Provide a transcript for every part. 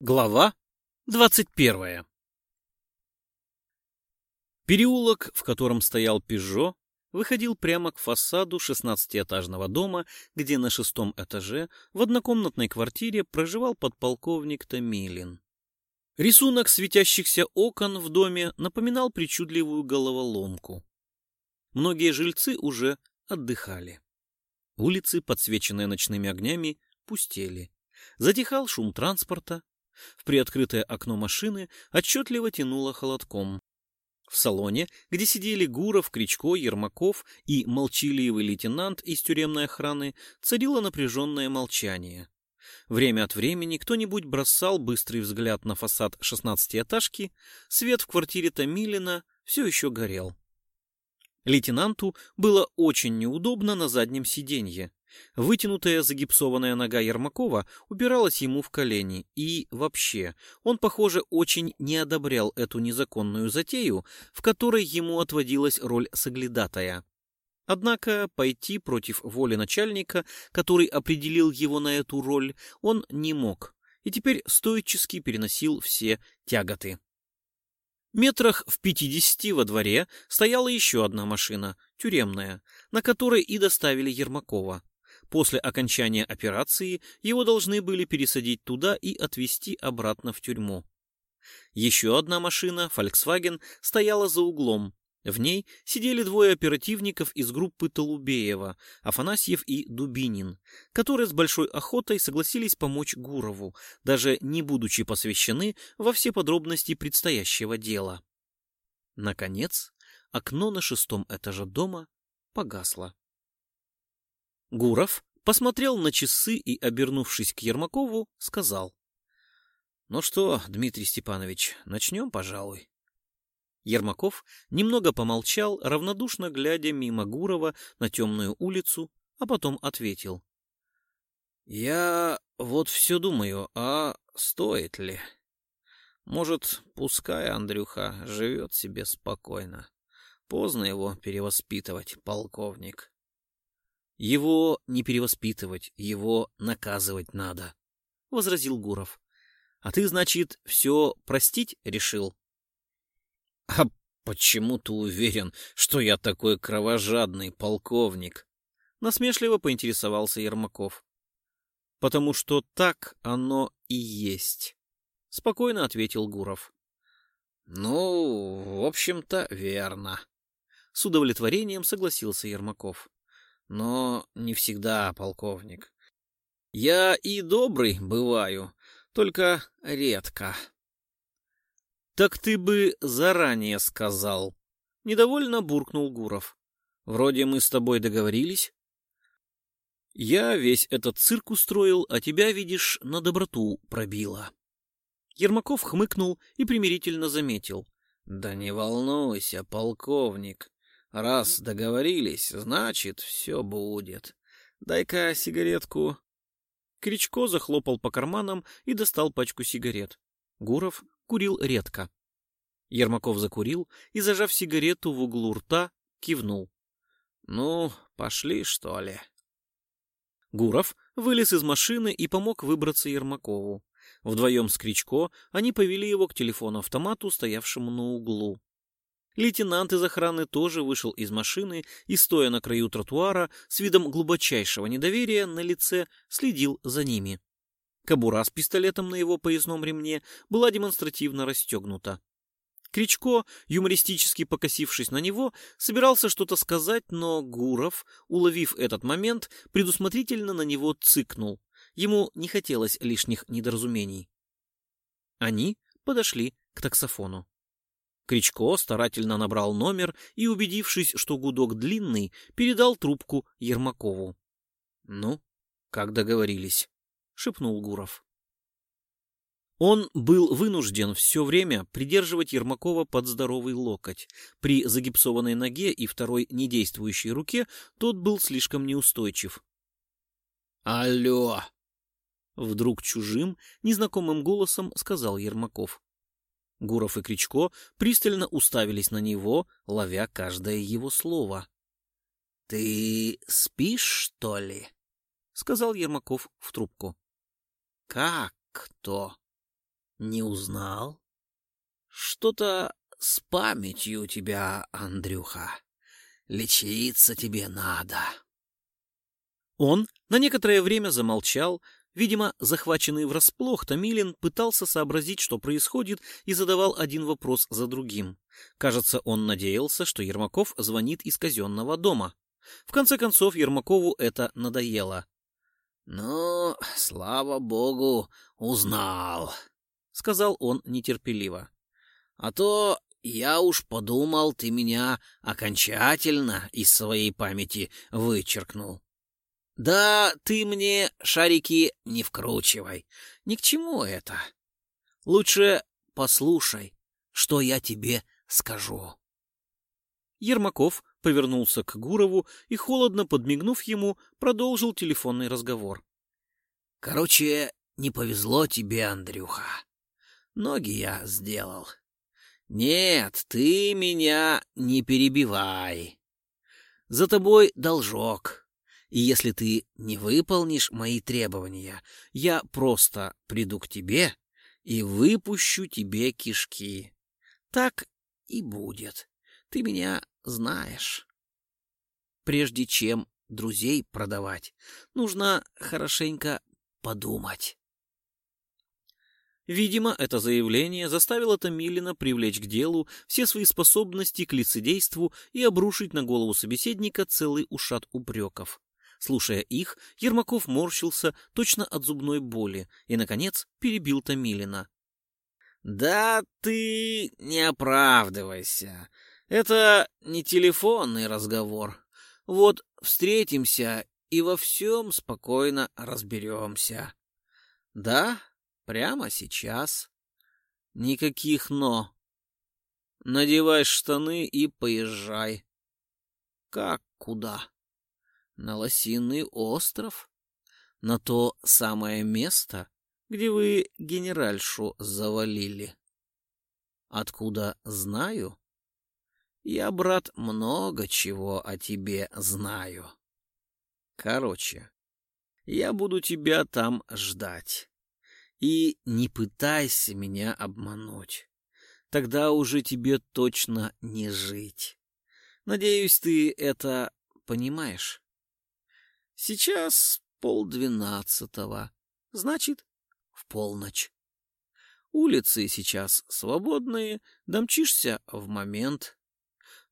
Глава двадцать первая Переулок, в котором стоял «Пежо», выходил прямо к фасаду шестнадцатиэтажного дома, где на шестом этаже в однокомнатной квартире проживал подполковник Томилин. Рисунок светящихся окон в доме напоминал причудливую головоломку. Многие жильцы уже отдыхали. Улицы, подсвеченные ночными огнями, пустели. Затихал шум транспорта, в приоткрытое окно машины отчетливо тянуло холодком. В салоне, где сидели Гуров, Кричко, Ермаков и молчаливый лейтенант из тюремной охраны, царило напряженное молчание. Время от времени кто-нибудь бросал быстрый взгляд на фасад шестнадцатиэтажки, свет в квартире Томилина все еще горел. Лейтенанту было очень неудобно на заднем сиденье. Вытянутая загипсованная нога Ермакова упиралась ему в колени, и вообще, он, похоже, очень не одобрял эту незаконную затею, в которой ему отводилась роль соглядатая. Однако пойти против воли начальника, который определил его на эту роль, он не мог, и теперь стоически переносил все тяготы. Метрах в пятидесяти во дворе стояла еще одна машина, тюремная, на которой и доставили Ермакова. После окончания операции его должны были пересадить туда и отвезти обратно в тюрьму. Еще одна машина, Volkswagen, стояла за углом. В ней сидели двое оперативников из группы Толубеева, Афанасьев и Дубинин, которые с большой охотой согласились помочь Гурову, даже не будучи посвящены во все подробности предстоящего дела. Наконец, окно на шестом этаже дома погасло. Гуров посмотрел на часы и, обернувшись к Ермакову, сказал. — Ну что, Дмитрий Степанович, начнем, пожалуй. Ермаков немного помолчал, равнодушно глядя мимо Гурова на темную улицу, а потом ответил. — Я вот все думаю, а стоит ли? Может, пускай Андрюха живет себе спокойно. Поздно его перевоспитывать, полковник. Его не перевоспитывать, его наказывать надо, — возразил Гуров. — А ты, значит, все простить решил? — А почему ты уверен, что я такой кровожадный полковник? — насмешливо поинтересовался Ермаков. — Потому что так оно и есть, — спокойно ответил Гуров. — Ну, в общем-то, верно. С удовлетворением согласился Ермаков. Но не всегда, полковник. Я и добрый бываю, только редко. Так ты бы заранее сказал. Недовольно буркнул Гуров. Вроде мы с тобой договорились. Я весь этот цирк устроил, а тебя, видишь, на доброту пробило. Ермаков хмыкнул и примирительно заметил. Да не волнуйся, полковник. Раз договорились, значит, все будет. Дай-ка сигаретку. Кричко захлопал по карманам и достал пачку сигарет. Гуров курил редко. Ермаков закурил и, зажав сигарету в углу рта, кивнул. «Ну, пошли, что ли?» Гуров вылез из машины и помог выбраться Ермакову. Вдвоем с Кричко они повели его к телефону-автомату, стоявшему на углу. Лейтенант из охраны тоже вышел из машины и, стоя на краю тротуара, с видом глубочайшего недоверия на лице, следил за ними. Кобура с пистолетом на его поясном ремне была демонстративно расстегнута. Кричко, юмористически покосившись на него, собирался что-то сказать, но Гуров, уловив этот момент, предусмотрительно на него цыкнул. Ему не хотелось лишних недоразумений. Они подошли к таксофону. Кричко старательно набрал номер и, убедившись, что гудок длинный, передал трубку Ермакову. «Ну, как договорились», — шепнул Гуров. Он был вынужден все время придерживать Ермакова под здоровый локоть. При загипсованной ноге и второй недействующей руке тот был слишком неустойчив. «Алло!» Вдруг чужим, незнакомым голосом сказал Ермаков. Гуров и Кричко пристально уставились на него, ловя каждое его слово. — Ты спишь, что ли? — сказал Ермаков в трубку. — Как кто? Не узнал? Что-то с памятью у тебя, Андрюха. Лечиться тебе надо. Он на некоторое время замолчал, Видимо, захваченный врасплох, Томилин пытался сообразить, что происходит, и задавал один вопрос за другим. Кажется, он надеялся, что Ермаков звонит из казенного дома. В конце концов, Ермакову это надоело. «Ну, слава богу, узнал», — сказал он нетерпеливо. «А то я уж подумал, ты меня окончательно из своей памяти вычеркнул. Да ты мне шарики не вкручивай. Ни к чему это. Лучше послушай, что я тебе скажу. Ермаков повернулся к Гурову и, холодно подмигнув ему, продолжил телефонный разговор. Короче, не повезло тебе, Андрюха. Ноги я сделал. Нет, ты меня не перебивай. За тобой должок. И если ты не выполнишь мои требования, я просто приду к тебе и выпущу тебе кишки. Так и будет. Ты меня знаешь. Прежде чем друзей продавать, нужно хорошенько подумать. Видимо, это заявление заставило Томилина привлечь к делу все свои способности к лицедейству и обрушить на голову собеседника целый ушат упреков. Слушая их, Ермаков морщился точно от зубной боли и, наконец, перебил Томилина. «Да ты не оправдывайся. Это не телефонный разговор. Вот встретимся и во всем спокойно разберемся. Да, прямо сейчас. Никаких «но». Надевай штаны и поезжай. Как куда? На Лосиный остров, на то самое место, где вы генеральшу завалили. Откуда знаю? Я, брат, много чего о тебе знаю. Короче, я буду тебя там ждать. И не пытайся меня обмануть. Тогда уже тебе точно не жить. Надеюсь, ты это понимаешь. Сейчас полдвенадцатого, значит, в полночь. Улицы сейчас свободные, домчишься в момент.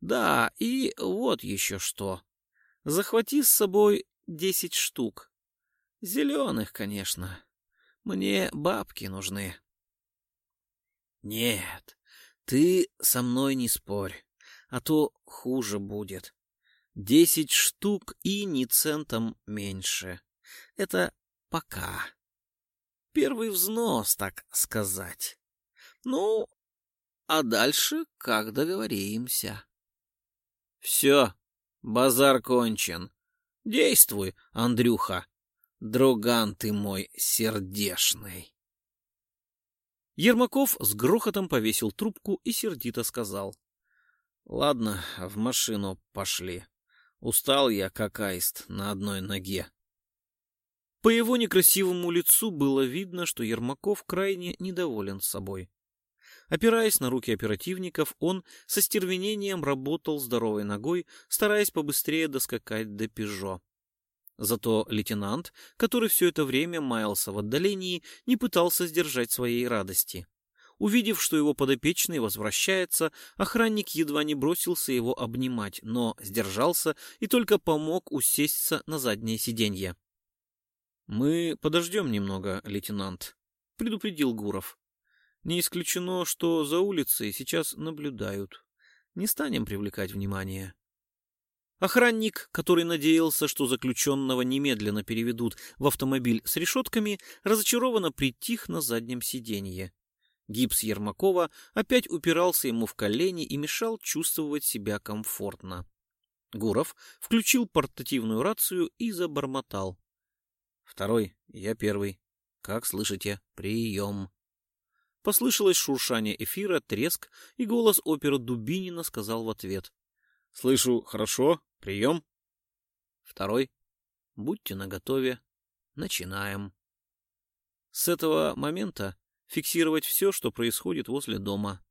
Да, и вот еще что. Захвати с собой десять штук. Зеленых, конечно. Мне бабки нужны. Нет, ты со мной не спорь, а то хуже будет. Десять штук и ни центом меньше. Это пока. Первый взнос, так сказать. Ну, а дальше как договоримся. Все, базар кончен. Действуй, Андрюха. Друган ты мой сердешный. Ермаков с грохотом повесил трубку и сердито сказал. — Ладно, в машину пошли. Устал я, как аист, на одной ноге. По его некрасивому лицу было видно, что Ермаков крайне недоволен собой. Опираясь на руки оперативников, он со стервенением работал здоровой ногой, стараясь побыстрее доскакать до Пежо. Зато лейтенант, который все это время маялся в отдалении, не пытался сдержать своей радости. Увидев, что его подопечный возвращается, охранник едва не бросился его обнимать, но сдержался и только помог усесться на заднее сиденье. — Мы подождем немного, лейтенант, — предупредил Гуров. — Не исключено, что за улицей сейчас наблюдают. Не станем привлекать внимание. Охранник, который надеялся, что заключенного немедленно переведут в автомобиль с решетками, разочарованно притих на заднем сиденье. Гипс Ермакова опять упирался ему в колени и мешал чувствовать себя комфортно. Гуров включил портативную рацию и забормотал. «Второй, я первый. Как слышите? Прием!» Послышалось шуршание эфира, треск, и голос опера Дубинина сказал в ответ. «Слышу, хорошо. Прием!» Второй. «Будьте наготове. Начинаем». С этого момента фиксировать все, что происходит возле дома.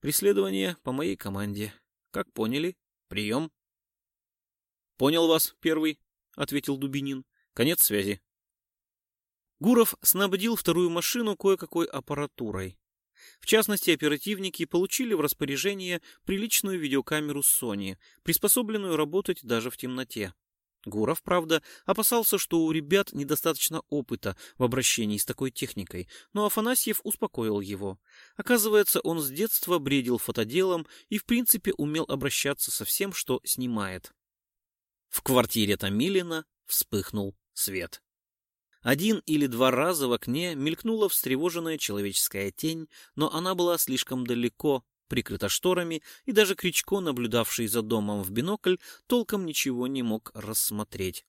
Преследование по моей команде. Как поняли? Прием. — Понял вас, первый, — ответил Дубинин. — Конец связи. Гуров снабдил вторую машину кое-какой аппаратурой. В частности, оперативники получили в распоряжение приличную видеокамеру Sony, приспособленную работать даже в темноте. Гуров, правда, опасался, что у ребят недостаточно опыта в обращении с такой техникой, но Афанасьев успокоил его. Оказывается, он с детства бредил фотоделом и, в принципе, умел обращаться со всем, что снимает. В квартире Томилина вспыхнул свет. Один или два раза в окне мелькнула встревоженная человеческая тень, но она была слишком далеко, прикрыта шторами, и даже Кричко, наблюдавший за домом в бинокль, толком ничего не мог рассмотреть.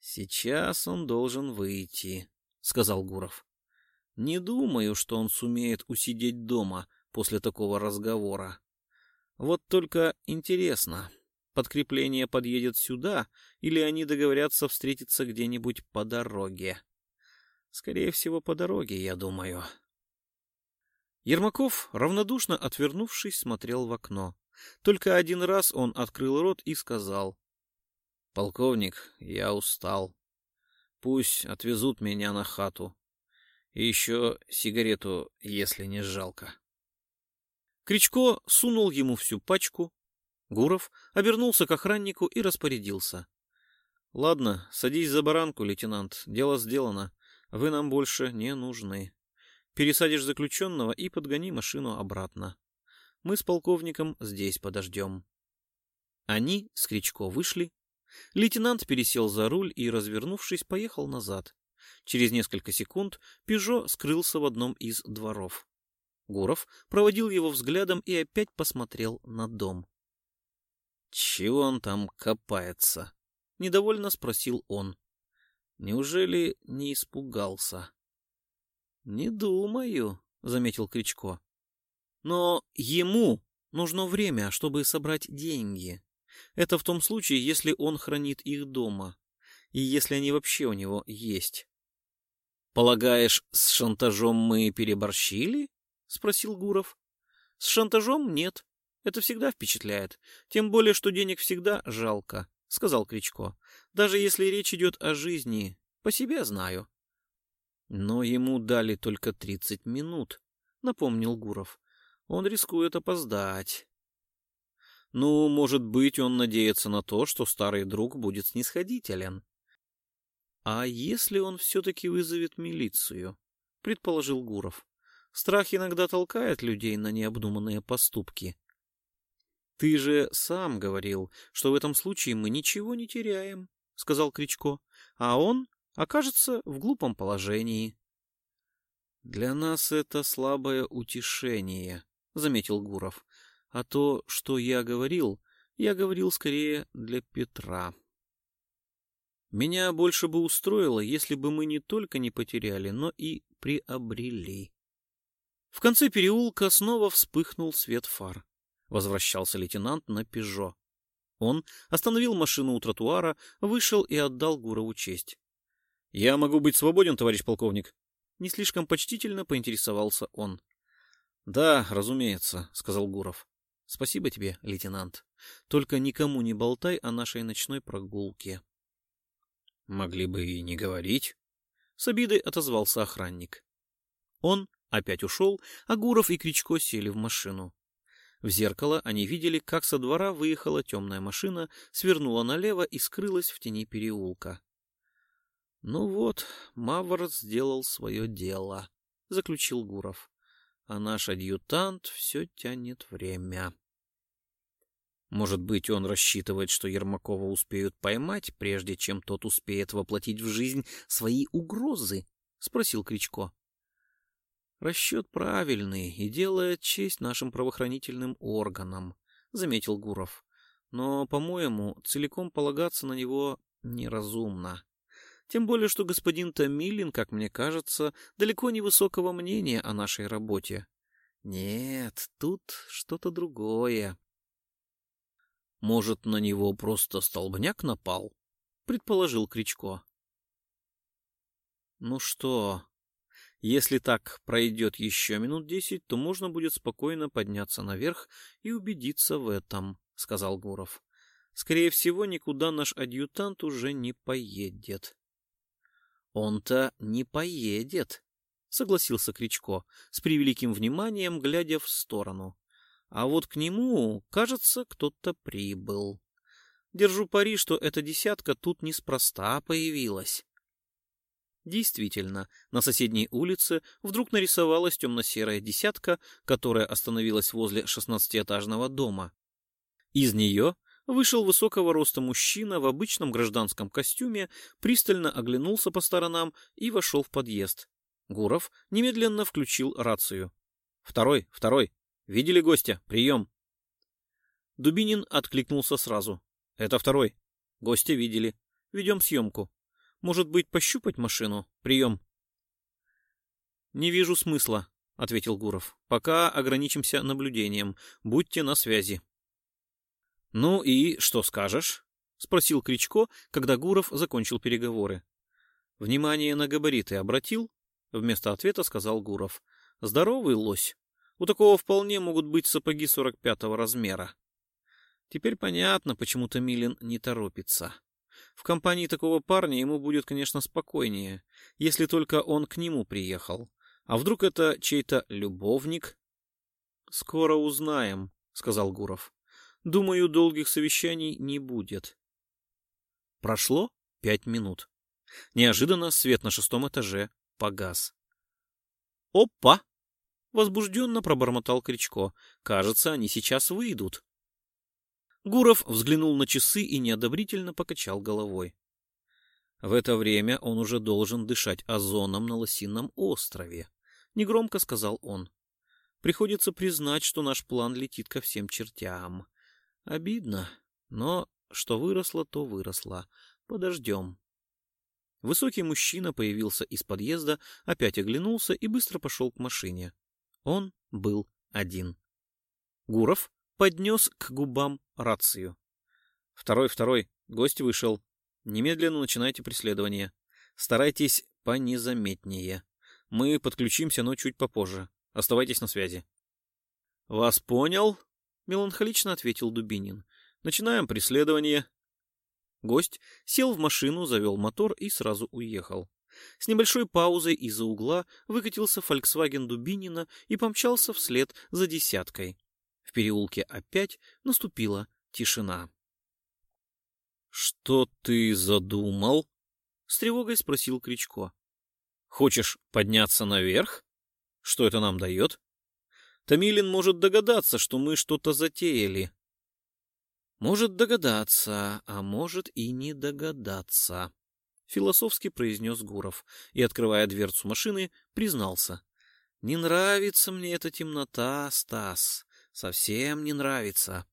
«Сейчас он должен выйти», — сказал Гуров. «Не думаю, что он сумеет усидеть дома после такого разговора. Вот только интересно, подкрепление подъедет сюда, или они договорятся встретиться где-нибудь по дороге. Скорее всего, по дороге, я думаю. Ермаков, равнодушно отвернувшись, смотрел в окно. Только один раз он открыл рот и сказал. — Полковник, я устал. Пусть отвезут меня на хату. И еще сигарету, если не жалко. Кричко сунул ему всю пачку, Гуров обернулся к охраннику и распорядился. — Ладно, садись за баранку, лейтенант. Дело сделано. Вы нам больше не нужны. Пересадишь заключенного и подгони машину обратно. Мы с полковником здесь подождем. Они с Кричко вышли. Лейтенант пересел за руль и, развернувшись, поехал назад. Через несколько секунд Пежо скрылся в одном из дворов. Гуров проводил его взглядом и опять посмотрел на дом. «Чего он там копается?» — недовольно спросил он. «Неужели не испугался?» «Не думаю», — заметил Кричко. «Но ему нужно время, чтобы собрать деньги. Это в том случае, если он хранит их дома, и если они вообще у него есть». «Полагаешь, с шантажом мы переборщили?» — спросил Гуров. «С шантажом нет. Это всегда впечатляет. Тем более, что денег всегда жалко, — сказал Кричко. Даже если речь идет о жизни, по себе знаю. Но ему дали только тридцать минут, — напомнил Гуров. Он рискует опоздать. Ну, может быть, он надеется на то, что старый друг будет снисходителен. А если он все-таки вызовет милицию? — предположил Гуров. Страх иногда толкает людей на необдуманные поступки. Ты же сам говорил, что в этом случае мы ничего не теряем, сказал Кричко, а он окажется в глупом положении. Для нас это слабое утешение, заметил Гуров. А то, что я говорил, я говорил скорее для Петра. Меня больше бы устроило, если бы мы не только не потеряли, но и приобрели. В конце переулка снова вспыхнул свет фар. Возвращался лейтенант на «Пежо». Он остановил машину у тротуара, вышел и отдал Гурову честь. — Я могу быть свободен, товарищ полковник? Не слишком почтительно поинтересовался он. — Да, разумеется, — сказал Гуров. — Спасибо тебе, лейтенант. Только никому не болтай о нашей ночной прогулке. — Могли бы и не говорить. С обидой отозвался охранник. Он опять ушел, а Гуров и Кричко сели в машину. В зеркало они видели, как со двора выехала темная машина, свернула налево и скрылась в тени переулка. — Ну вот, Мавр сделал свое дело, — заключил Гуров. — А наш адъютант все тянет время. Может быть, он рассчитывает, что Ермакова успеют поймать, прежде чем тот успеет воплотить в жизнь свои угрозы? — спросил Кричко. Расчет правильный и делает честь нашим правоохранительным органам, заметил Гуров. Но, по-моему, целиком полагаться на него неразумно. Тем более, что господин Томилин, как мне кажется, далеко не высокого мнения о нашей работе. Нет, тут что-то другое. Может, на него просто столбняк напал? Предположил Кричко. Ну что, Если так пройдет еще минут десять, то можно будет спокойно подняться наверх и убедиться в этом, — сказал Гуров. Скорее всего, никуда наш адъютант уже не поедет. — Он-то не поедет, — согласился Кричко, с превеликим вниманием глядя в сторону. А вот к нему, кажется, кто-то прибыл. Держу пари, что эта десятка тут неспроста появилась. Действительно, на соседней улице вдруг нарисовалась темно-серая десятка, которая остановилась возле шестнадцатиэтажного дома. Из нее вышел высокого роста мужчина в обычном гражданском костюме, пристально оглянулся по сторонам и вошел в подъезд. Гуров немедленно включил рацию. «Второй, второй! Видели гостя? Прием!» Дубинин откликнулся сразу. «Это второй. Гостя видели. Ведем съемку». Может быть, пощупать машину? Прием. Не вижу смысла, ответил Гуров. Пока ограничимся наблюдением. Будьте на связи. Ну и что скажешь? спросил Кричко, когда Гуров закончил переговоры. Внимание на габариты обратил? Вместо ответа сказал Гуров. Здоровый лось. У такого вполне могут быть сапоги 45-го размера. Теперь понятно, почему Томилин не торопится. В компании такого парня ему будет, конечно, спокойнее, если только он к нему приехал. А вдруг это чей-то любовник? Скоро узнаем, сказал Гуров. Думаю, долгих совещаний не будет. Прошло пять минут. Неожиданно свет на шестом этаже погас. Опа! Возбужденно пробормотал Кричко. Кажется, они сейчас выйдут. Гуров взглянул на часы и неодобрительно покачал головой. В это время он уже должен дышать озоном на Лосином острове, негромко сказал он. Приходится признать, что наш план летит ко всем чертям. Обидно, но что выросло, то выросло. Подождем. Высокий мужчина появился из подъезда, опять оглянулся и быстро пошел к машине. Он был один. Гуров поднес к губам рацию. «Второй, второй, гость вышел. Немедленно начинайте преследование. Старайтесь понезаметнее. Мы подключимся, но чуть попозже. Оставайтесь на связи». «Вас понял?» — меланхолично ответил Дубинин. «Начинаем преследование». Гость сел в машину, завел мотор и сразу уехал. С небольшой паузой из-за угла выкатился Volkswagen Дубинина и помчался вслед за десяткой. В переулке опять наступила тишина. — Что ты задумал? — с тревогой спросил Кричко. — Хочешь подняться наверх? Что это нам дает? Томилин может догадаться, что мы что-то затеяли. — Может догадаться, а может и не догадаться, — философски произнес Гуров и, открывая дверцу машины, признался. — Не нравится мне эта темнота, Стас. Совсем не нравится.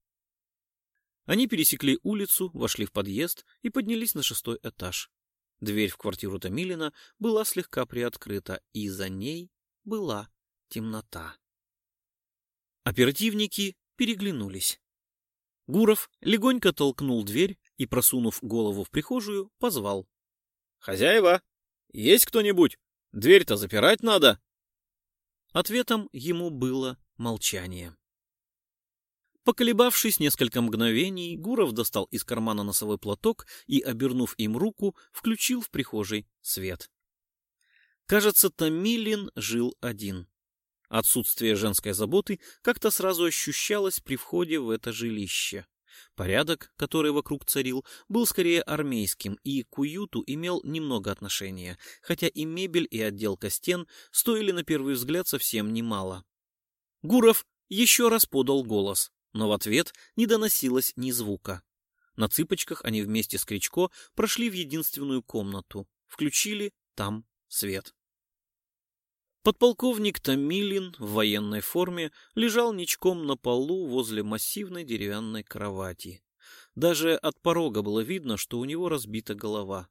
Они пересекли улицу, вошли в подъезд и поднялись на шестой этаж. Дверь в квартиру Томилина была слегка приоткрыта, и за ней была темнота. Оперативники переглянулись. Гуров легонько толкнул дверь и, просунув голову в прихожую, позвал. — Хозяева, есть кто-нибудь? Дверь-то запирать надо. Ответом ему было молчание. Поколебавшись несколько мгновений, Гуров достал из кармана носовой платок и, обернув им руку, включил в прихожей свет. Кажется, Томилин жил один. Отсутствие женской заботы как-то сразу ощущалось при входе в это жилище. Порядок, который вокруг царил, был скорее армейским и к уюту имел немного отношения, хотя и мебель, и отделка стен стоили на первый взгляд совсем немало. Гуров еще раз подал голос но в ответ не доносилось ни звука. На цыпочках они вместе с Кричко прошли в единственную комнату, включили там свет. Подполковник Томилин в военной форме лежал ничком на полу возле массивной деревянной кровати. Даже от порога было видно, что у него разбита голова.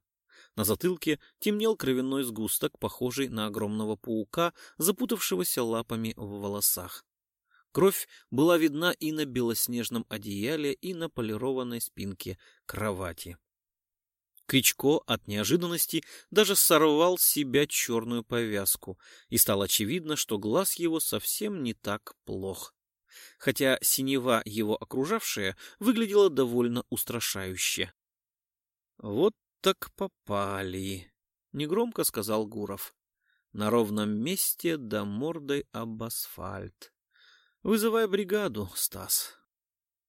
На затылке темнел кровяной сгусток, похожий на огромного паука, запутавшегося лапами в волосах. Кровь была видна и на белоснежном одеяле, и на полированной спинке кровати. Кричко от неожиданности даже сорвал с себя черную повязку, и стало очевидно, что глаз его совсем не так плох. Хотя синева его окружавшая выглядела довольно устрашающе. «Вот так попали», — негромко сказал Гуров. «На ровном месте да мордой об асфальт. Вызывай бригаду, Стас».